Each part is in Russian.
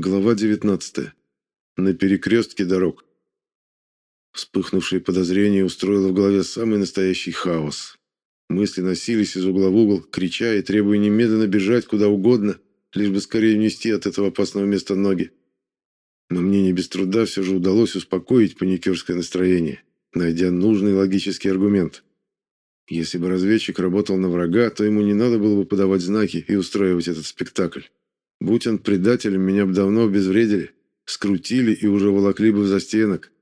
Глава 19. На перекрестке дорог. Вспыхнувшее подозрение устроило в голове самый настоящий хаос. Мысли носились из угла в угол, крича и требуя немедленно бежать куда угодно, лишь бы скорее внести от этого опасного места ноги. Но мне не без труда все же удалось успокоить паникерское настроение, найдя нужный логический аргумент. Если бы разведчик работал на врага, то ему не надо было бы подавать знаки и устраивать этот спектакль. Будь он предателем, меня бы давно обезвредили, скрутили и уже волокли бы в застенок.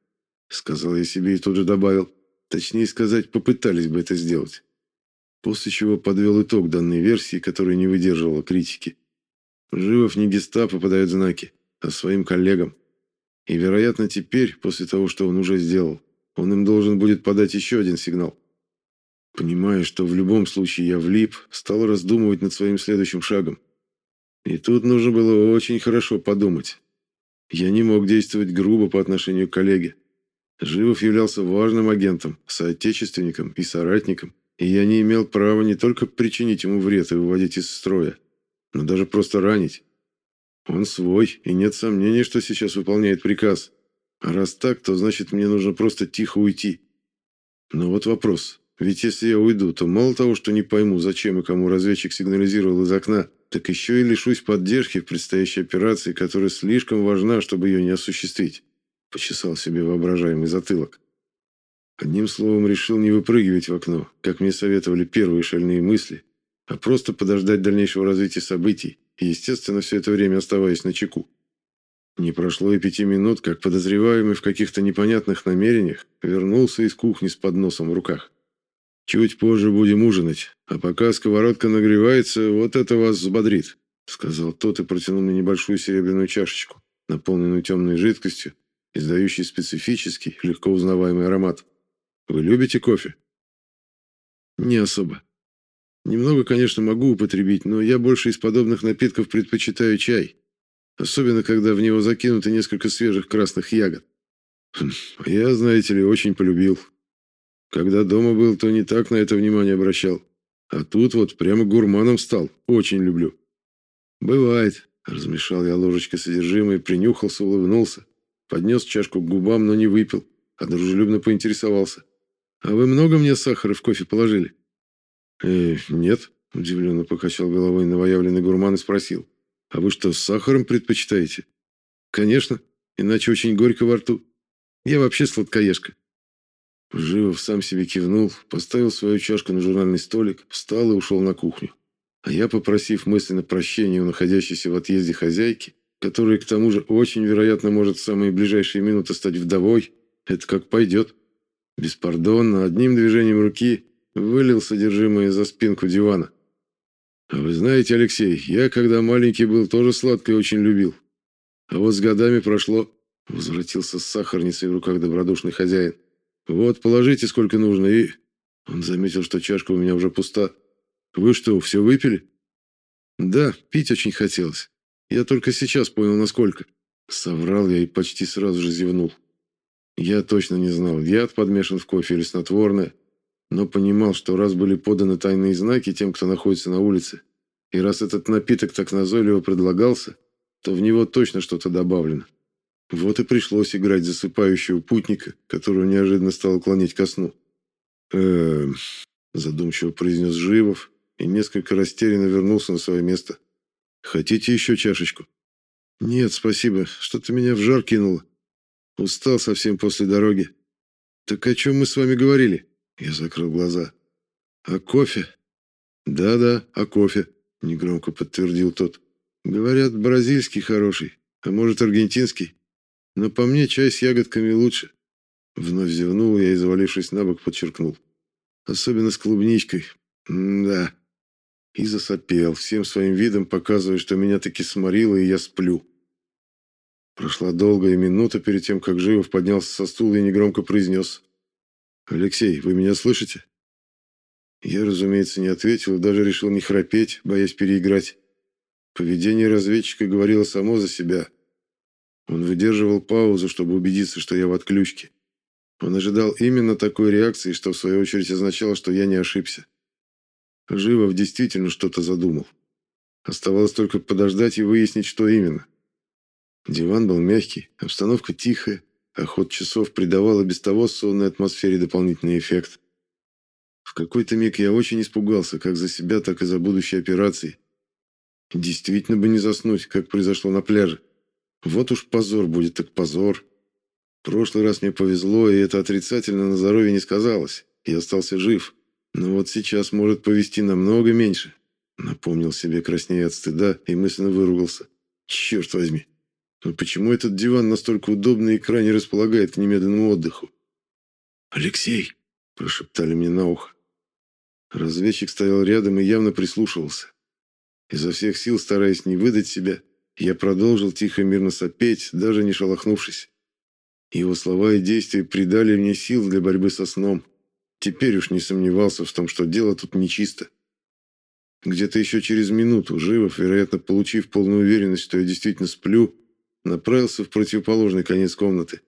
Сказал я себе и тут же добавил. Точнее сказать, попытались бы это сделать. После чего подвел итог данной версии, которая не выдерживала критики. Живов не гестапо подает знаки, а своим коллегам. И, вероятно, теперь, после того, что он уже сделал, он им должен будет подать еще один сигнал. Понимая, что в любом случае я влип, стал раздумывать над своим следующим шагом. И тут нужно было очень хорошо подумать. Я не мог действовать грубо по отношению к коллеге. Живов являлся важным агентом, соотечественником и соратником, и я не имел права не только причинить ему вред и выводить из строя, но даже просто ранить. Он свой, и нет сомнений, что сейчас выполняет приказ. А раз так, то значит мне нужно просто тихо уйти. Но вот вопрос. Ведь если я уйду, то мало того, что не пойму, зачем и кому разведчик сигнализировал из окна, так еще и лишусь поддержки в предстоящей операции, которая слишком важна, чтобы ее не осуществить. Почесал себе воображаемый затылок. Одним словом, решил не выпрыгивать в окно, как мне советовали первые шальные мысли, а просто подождать дальнейшего развития событий и, естественно, все это время оставаясь на чеку. Не прошло и пяти минут, как подозреваемый в каких-то непонятных намерениях вернулся из кухни с подносом в руках. Чуть позже будем ужинать, а пока сковородка нагревается, вот это вас взбодрит», — сказал тот и протянул мне небольшую серебряную чашечку, наполненную темной жидкостью, издающей специфический, легко узнаваемый аромат. «Вы любите кофе?» «Не особо. Немного, конечно, могу употребить, но я больше из подобных напитков предпочитаю чай, особенно когда в него закинуты несколько свежих красных ягод. Хм, я, знаете ли, очень полюбил», когда дома был, то не так на это внимание обращал. А тут вот прямо гурманом стал. Очень люблю. Бывает. Размешал я ложечкой содержимое, принюхался, улыбнулся. Поднес чашку к губам, но не выпил, а дружелюбно поинтересовался. «А вы много мне сахара в кофе положили?» «Э, нет», — удивленно покачал головой новоявленный гурман и спросил. «А вы что, с сахаром предпочитаете?» «Конечно, иначе очень горько во рту. Я вообще сладкоежка». Живов сам себе кивнул, поставил свою чашку на журнальный столик, встал и ушел на кухню. А я, попросив мысленно прощения у находящейся в отъезде хозяйки, которая к тому же очень вероятно может в самые ближайшие минуты стать вдовой, это как пойдет. Беспардонно, одним движением руки вылил содержимое за спинку дивана. А вы знаете, Алексей, я, когда маленький был, тоже сладкое очень любил. А вот с годами прошло, возвратился с сахарницей в руках добродушный хозяин. «Вот, положите сколько нужно, и...» Он заметил, что чашка у меня уже пуста. «Вы что, все выпили?» «Да, пить очень хотелось. Я только сейчас понял, насколько». Соврал я и почти сразу же зевнул. Я точно не знал, яд подмешан в кофе или снотворное, но понимал, что раз были поданы тайные знаки тем, кто находится на улице, и раз этот напиток так назойливо предлагался, то в него точно что-то добавлено. Вот и пришлось играть засыпающего путника, которого неожиданно стало клонить ко сну. «Эм...» – задумчиво произнес Живов и несколько растерянно вернулся на свое место. «Хотите еще чашечку?» «Нет, спасибо. Что-то меня в жар кинуло. Устал совсем после дороги. Так о чем мы с вами говорили?» Я закрыл глаза. «О кофе?» «Да-да, о кофе», – негромко подтвердил тот. «Говорят, бразильский хороший, а может, аргентинский?» Но по мне чай с ягодками лучше. Вновь зевнул я и, завалившись на бок, подчеркнул. Особенно с клубничкой. Да. И засопел, всем своим видом показывая, что меня таки сморило, и я сплю. Прошла долгая минута перед тем, как Живов поднялся со стула и негромко произнес. «Алексей, вы меня слышите?» Я, разумеется, не ответил и даже решил не храпеть, боясь переиграть. Поведение разведчика говорило само за себя, он выдерживал паузу, чтобы убедиться, что я в отключке. Он ожидал именно такой реакции, что в свою очередь означало, что я не ошибся. Живов действительно что-то задумал. Оставалось только подождать и выяснить, что именно. Диван был мягкий, обстановка тихая, а ход часов придавал и без того сонной атмосфере дополнительный эффект. В какой-то миг я очень испугался, как за себя, так и за будущие операции. Действительно бы не заснуть, как произошло на пляже. Вот уж позор будет, так позор. Прошлый раз мне повезло, и это отрицательно на здоровье не сказалось. Я остался жив. Но вот сейчас может повезти намного меньше. Напомнил себе краснея от стыда и мысленно выругался. Черт возьми. Но почему этот диван настолько удобный и крайне располагает к немедленному отдыху? «Алексей!» – прошептали мне на ухо. Разведчик стоял рядом и явно прислушивался. Изо всех сил, стараясь не выдать себя, я продолжил тихо и мирно сопеть, даже не шелохнувшись. Его слова и действия придали мне сил для борьбы со сном. Теперь уж не сомневался в том, что дело тут нечисто. Где-то еще через минуту Живов, вероятно, получив полную уверенность, что я действительно сплю, направился в противоположный конец комнаты.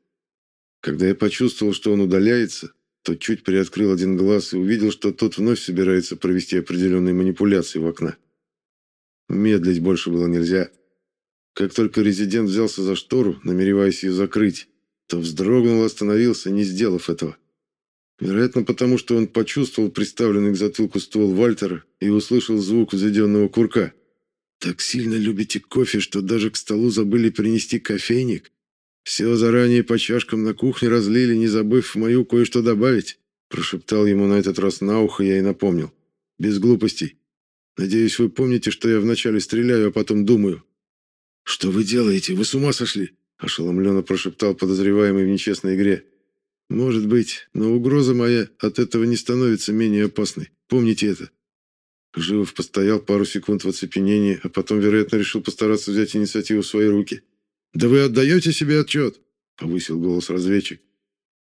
Когда я почувствовал, что он удаляется, то чуть приоткрыл один глаз и увидел, что тот вновь собирается провести определенные манипуляции в окна. Медлить больше было нельзя. Как только резидент взялся за штору, намереваясь ее закрыть, то вздрогнул и остановился, не сделав этого. Вероятно, потому что он почувствовал приставленный к затылку ствол Вальтера и услышал звук взведенного курка. «Так сильно любите кофе, что даже к столу забыли принести кофейник? Все заранее по чашкам на кухне разлили, не забыв в мою кое-что добавить?» Прошептал ему на этот раз на ухо, я и напомнил. «Без глупостей. Надеюсь, вы помните, что я вначале стреляю, а потом думаю». «Что вы делаете? Вы с ума сошли?» Ошеломленно прошептал подозреваемый в нечестной игре. «Может быть, но угроза моя от этого не становится менее опасной. Помните это». Живов постоял пару секунд в оцепенении, а потом, вероятно, решил постараться взять инициативу в свои руки. «Да вы отдаете себе отчет?» — повысил голос разведчик.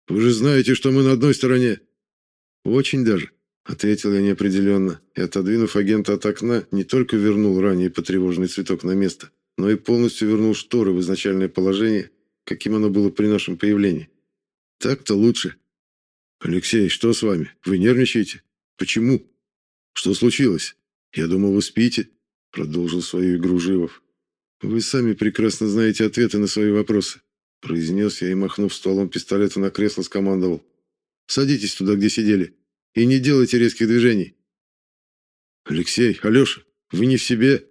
«Вы же знаете, что мы на одной стороне». «Очень даже», — ответил я неопределенно, и, отодвинув агента от окна, не только вернул ранее потревоженный цветок на место, но и полностью вернул шторы в изначальное положение, каким оно было при нашем появлении. Так-то лучше. Алексей, что с вами? Вы нервничаете? Почему? Что случилось? Я думал, вы спите, продолжил свою игру Живов. Вы сами прекрасно знаете ответы на свои вопросы, произнес я и, махнув стволом пистолета на кресло, скомандовал. Садитесь туда, где сидели, и не делайте резких движений. Алексей, Алеша, вы не в себе,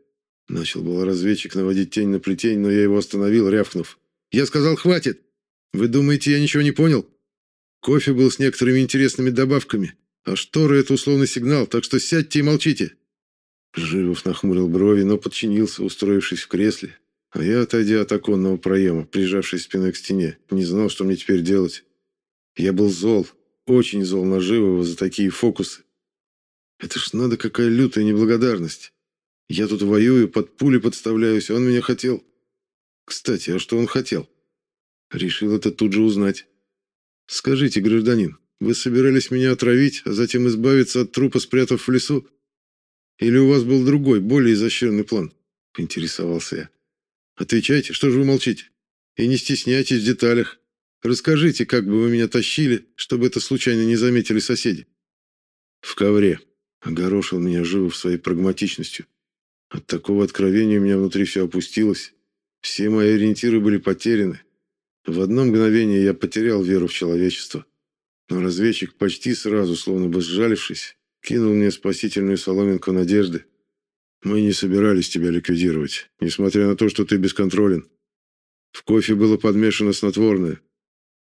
начал был разведчик наводить тень на плетень, но я его остановил, рявкнув. Я сказал, хватит. Вы думаете, я ничего не понял? Кофе был с некоторыми интересными добавками, а шторы — это условный сигнал, так что сядьте и молчите». Живов нахмурил брови, но подчинился, устроившись в кресле. А я, отойдя от оконного проема, прижавшись спиной к стене, не знал, что мне теперь делать. Я был зол, очень зол на Живого за такие фокусы. Это ж надо какая лютая неблагодарность. Я тут воюю, под пули подставляюсь, он меня хотел. Кстати, а что он хотел? Решил это тут же узнать. «Скажите, гражданин, вы собирались меня отравить, а затем избавиться от трупа, спрятав в лесу? Или у вас был другой, более изощренный план?» – поинтересовался я. «Отвечайте, что же вы молчите? И не стесняйтесь в деталях. Расскажите, как бы вы меня тащили, чтобы это случайно не заметили соседи». «В ковре», – огорошил меня Живов своей прагматичностью. От такого откровения у меня внутри все опустилось. Все мои ориентиры были потеряны, в одно мгновение я потерял веру в человечество. Но разведчик почти сразу, словно бы сжалившись, кинул мне спасительную соломинку надежды. Мы не собирались тебя ликвидировать, несмотря на то, что ты бесконтролен. В кофе было подмешано снотворное.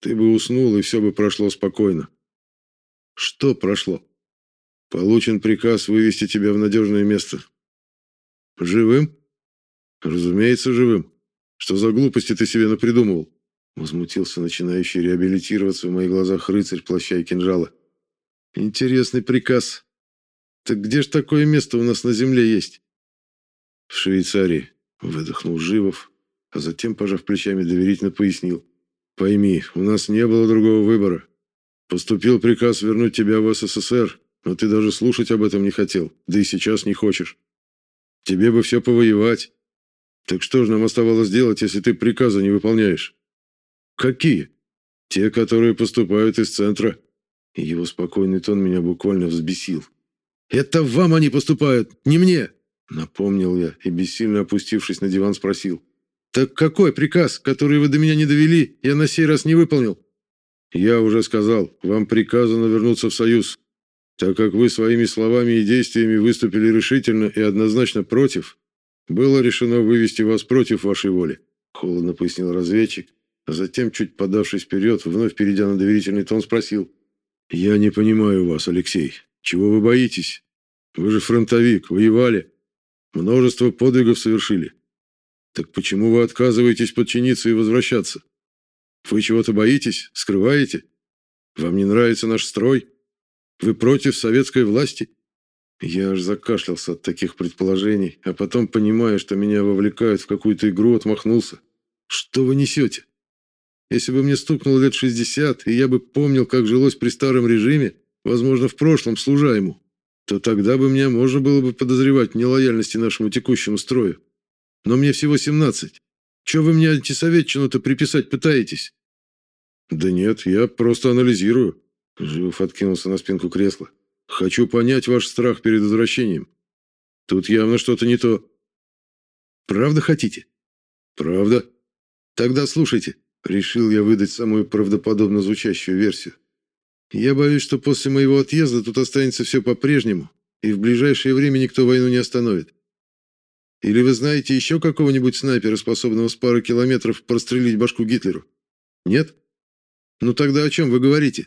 Ты бы уснул, и все бы прошло спокойно. Что прошло? Получен приказ вывести тебя в надежное место. Живым? Разумеется, живым. Что за глупости ты себе напридумывал? Возмутился начинающий реабилитироваться в моих глазах рыцарь плаща и кинжала. Интересный приказ. Так где ж такое место у нас на земле есть? В Швейцарии, выдохнул Живов, а затем, пожав плечами, доверительно пояснил. Пойми, у нас не было другого выбора. Поступил приказ вернуть тебя в СССР, но ты даже слушать об этом не хотел, да и сейчас не хочешь. Тебе бы все повоевать. Так что же нам оставалось делать, если ты приказа не выполняешь? «Какие?» «Те, которые поступают из центра». его спокойный тон меня буквально взбесил. «Это вам они поступают, не мне!» Напомнил я и, бессильно опустившись на диван, спросил. Так какой приказ, который вы до меня не довели, я на сей раз не выполнил? Я уже сказал, вам приказано вернуться в Союз. Так как вы своими словами и действиями выступили решительно и однозначно против, было решено вывести вас против вашей воли, холодно пояснил разведчик, а затем, чуть подавшись вперед, вновь перейдя на доверительный тон, спросил. «Я не понимаю вас, Алексей. Чего вы боитесь? Вы же фронтовик, воевали. Множество подвигов совершили. Так почему вы отказываетесь подчиниться и возвращаться? Вы чего-то боитесь? Скрываете? Вам не нравится наш строй? Вы против советской власти?» Я аж закашлялся от таких предположений, а потом, понимая, что меня вовлекают в какую-то игру, отмахнулся. «Что вы несете? Если бы мне стукнуло лет 60, и я бы помнил, как жилось при старом режиме, возможно, в прошлом, служа ему, то тогда бы меня можно было бы подозревать в нелояльности нашему текущему строю. Но мне всего 17. Чего вы мне антисоветчину-то приписать пытаетесь? Да нет, я просто анализирую. Живов откинулся на спинку кресла. Хочу понять ваш страх перед возвращением. Тут явно что-то не то. Правда хотите? Правда. Тогда слушайте. Решил я выдать самую правдоподобно звучащую версию. Я боюсь, что после моего отъезда тут останется все по-прежнему, и в ближайшее время никто войну не остановит. Или вы знаете еще какого-нибудь снайпера, способного с пары километров прострелить башку Гитлеру? Нет? Ну тогда о чем вы говорите?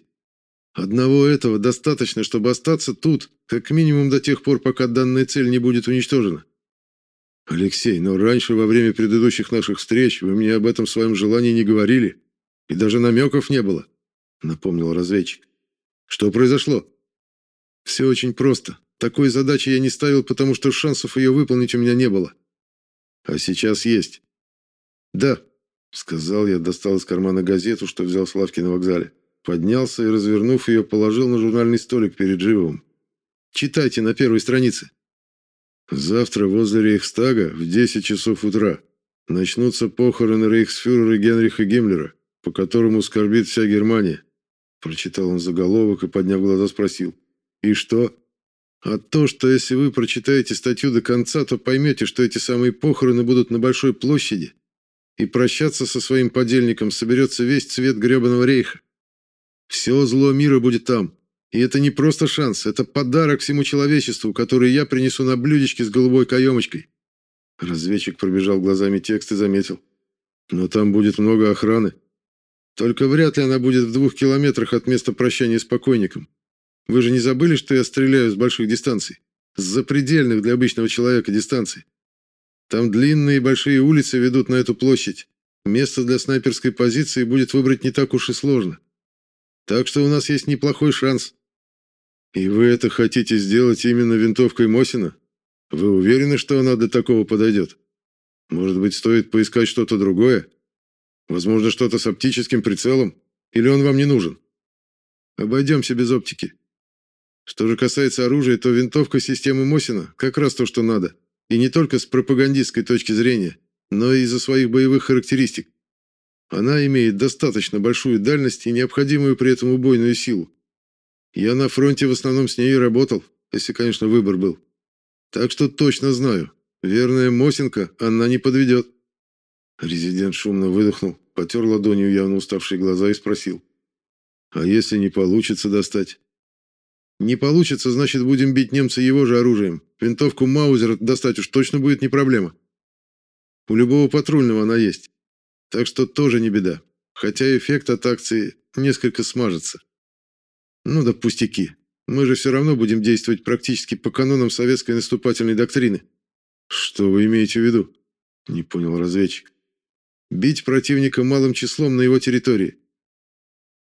Одного этого достаточно, чтобы остаться тут, как минимум до тех пор, пока данная цель не будет уничтожена. «Алексей, но раньше, во время предыдущих наших встреч, вы мне об этом своем желании не говорили, и даже намеков не было», — напомнил разведчик. «Что произошло?» «Все очень просто. Такой задачи я не ставил, потому что шансов ее выполнить у меня не было. А сейчас есть». «Да», — сказал я, достал из кармана газету, что взял с лавки на вокзале. Поднялся и, развернув ее, положил на журнальный столик перед Живовым. «Читайте на первой странице». Завтра возле Рейхстага в 10 часов утра начнутся похороны рейхсфюрера Генриха Гиммлера, по которому скорбит вся Германия. Прочитал он заголовок и, подняв глаза, спросил. И что? А то, что если вы прочитаете статью до конца, то поймете, что эти самые похороны будут на Большой площади, и прощаться со своим подельником соберется весь цвет гребаного рейха. Все зло мира будет там, и это не просто шанс, это подарок всему человечеству, который я принесу на блюдечке с голубой каемочкой. Разведчик пробежал глазами текст и заметил. Но там будет много охраны. Только вряд ли она будет в двух километрах от места прощания с покойником. Вы же не забыли, что я стреляю с больших дистанций? С запредельных для обычного человека дистанций. Там длинные и большие улицы ведут на эту площадь. Место для снайперской позиции будет выбрать не так уж и сложно. Так что у нас есть неплохой шанс. «И вы это хотите сделать именно винтовкой Мосина? Вы уверены, что она до такого подойдет? Может быть, стоит поискать что-то другое? Возможно, что-то с оптическим прицелом? Или он вам не нужен? Обойдемся без оптики. Что же касается оружия, то винтовка системы Мосина как раз то, что надо. И не только с пропагандистской точки зрения, но и из-за своих боевых характеристик. Она имеет достаточно большую дальность и необходимую при этом убойную силу. Я на фронте в основном с ней работал, если, конечно, выбор был. Так что точно знаю, верная Мосинка она не подведет. Резидент шумно выдохнул, потер ладонью явно уставшие глаза и спросил. «А если не получится достать?» «Не получится, значит, будем бить немца его же оружием. Винтовку Маузера достать уж точно будет не проблема. У любого патрульного она есть. Так что тоже не беда. Хотя эффект от акции несколько смажется. Ну да пустяки. Мы же все равно будем действовать практически по канонам советской наступательной доктрины. Что вы имеете в виду? Не понял разведчик. Бить противника малым числом на его территории.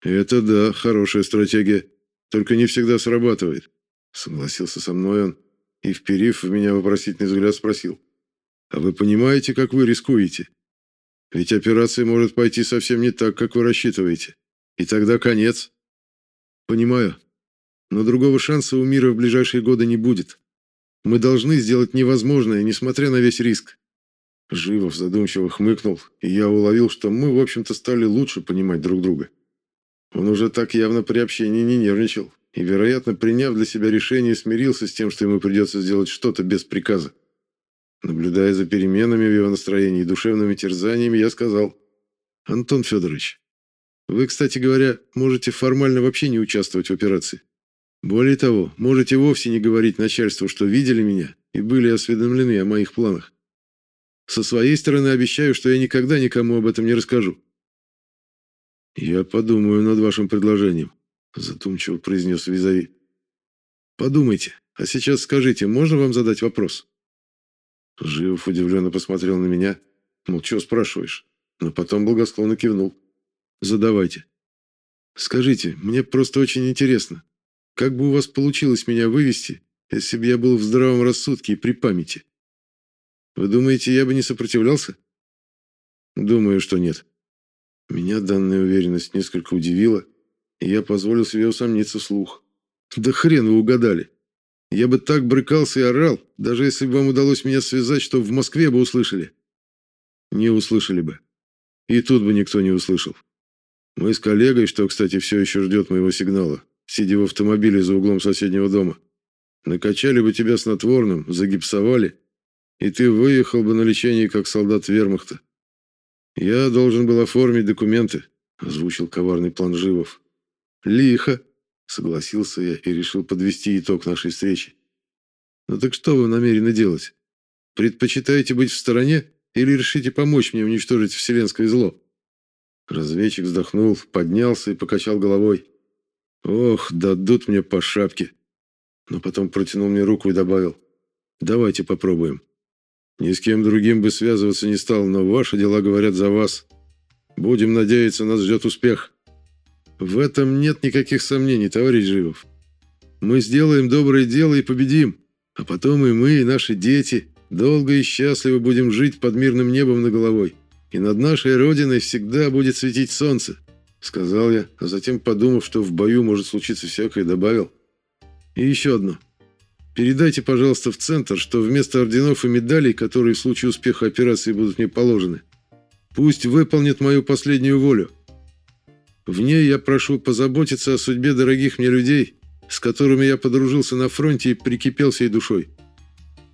Это да, хорошая стратегия. Только не всегда срабатывает. Согласился со мной он и, вперив в меня вопросительный взгляд, спросил. А вы понимаете, как вы рискуете? Ведь операция может пойти совсем не так, как вы рассчитываете. И тогда конец. Понимаю. Но другого шанса у мира в ближайшие годы не будет. Мы должны сделать невозможное, несмотря на весь риск. Живов задумчиво хмыкнул, и я уловил, что мы, в общем-то, стали лучше понимать друг друга. Он уже так явно при общении не нервничал, и, вероятно, приняв для себя решение, смирился с тем, что ему придется сделать что-то без приказа. Наблюдая за переменами в его настроении и душевными терзаниями, я сказал, «Антон Федорович, вы, кстати говоря, можете формально вообще не участвовать в операции. Более того, можете вовсе не говорить начальству, что видели меня и были осведомлены о моих планах. Со своей стороны обещаю, что я никогда никому об этом не расскажу. Я подумаю над вашим предложением, задумчиво произнес Визави. Подумайте, а сейчас скажите, можно вам задать вопрос? Живов удивленно посмотрел на меня, мол, что спрашиваешь? Но потом благосклонно кивнул. Задавайте. Скажите, мне просто очень интересно, как бы у вас получилось меня вывести, если бы я был в здравом рассудке и при памяти? Вы думаете, я бы не сопротивлялся? Думаю, что нет. Меня данная уверенность несколько удивила, и я позволил себе усомниться вслух. Да хрен вы угадали. Я бы так брыкался и орал, даже если бы вам удалось меня связать, что в Москве бы услышали. Не услышали бы. И тут бы никто не услышал. Мы с коллегой, что, кстати, все еще ждет моего сигнала, сидя в автомобиле за углом соседнего дома, накачали бы тебя снотворным, загипсовали, и ты выехал бы на лечение как солдат вермахта. Я должен был оформить документы, озвучил коварный план Живов. Лихо, согласился я и решил подвести итог нашей встречи. Ну так что вы намерены делать? Предпочитаете быть в стороне или решите помочь мне уничтожить вселенское зло? Разведчик вздохнул, поднялся и покачал головой. Ох, дадут мне по шапке. Но потом протянул мне руку и добавил: "Давайте попробуем". Ни с кем другим бы связываться не стал, но ваши дела говорят за вас. Будем надеяться, нас ждет успех. В этом нет никаких сомнений, товарищ Живов. Мы сделаем доброе дело и победим. А потом и мы, и наши дети долго и счастливо будем жить под мирным небом над головой. И над нашей родиной всегда будет светить солнце, сказал я, а затем, подумав, что в бою может случиться всякое, добавил: и еще одно. Передайте, пожалуйста, в центр, что вместо орденов и медалей, которые в случае успеха операции будут мне положены, пусть выполнит мою последнюю волю. В ней я прошу позаботиться о судьбе дорогих мне людей, с которыми я подружился на фронте и прикипел всей душой.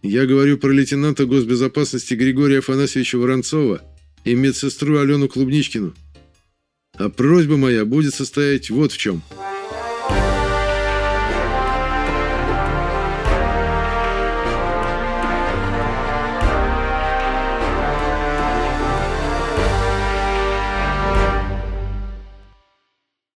Я говорю про лейтенанта госбезопасности Григория Афанасьевича Воронцова и медсестру Алену Клубничкину. А просьба моя будет состоять вот в чем –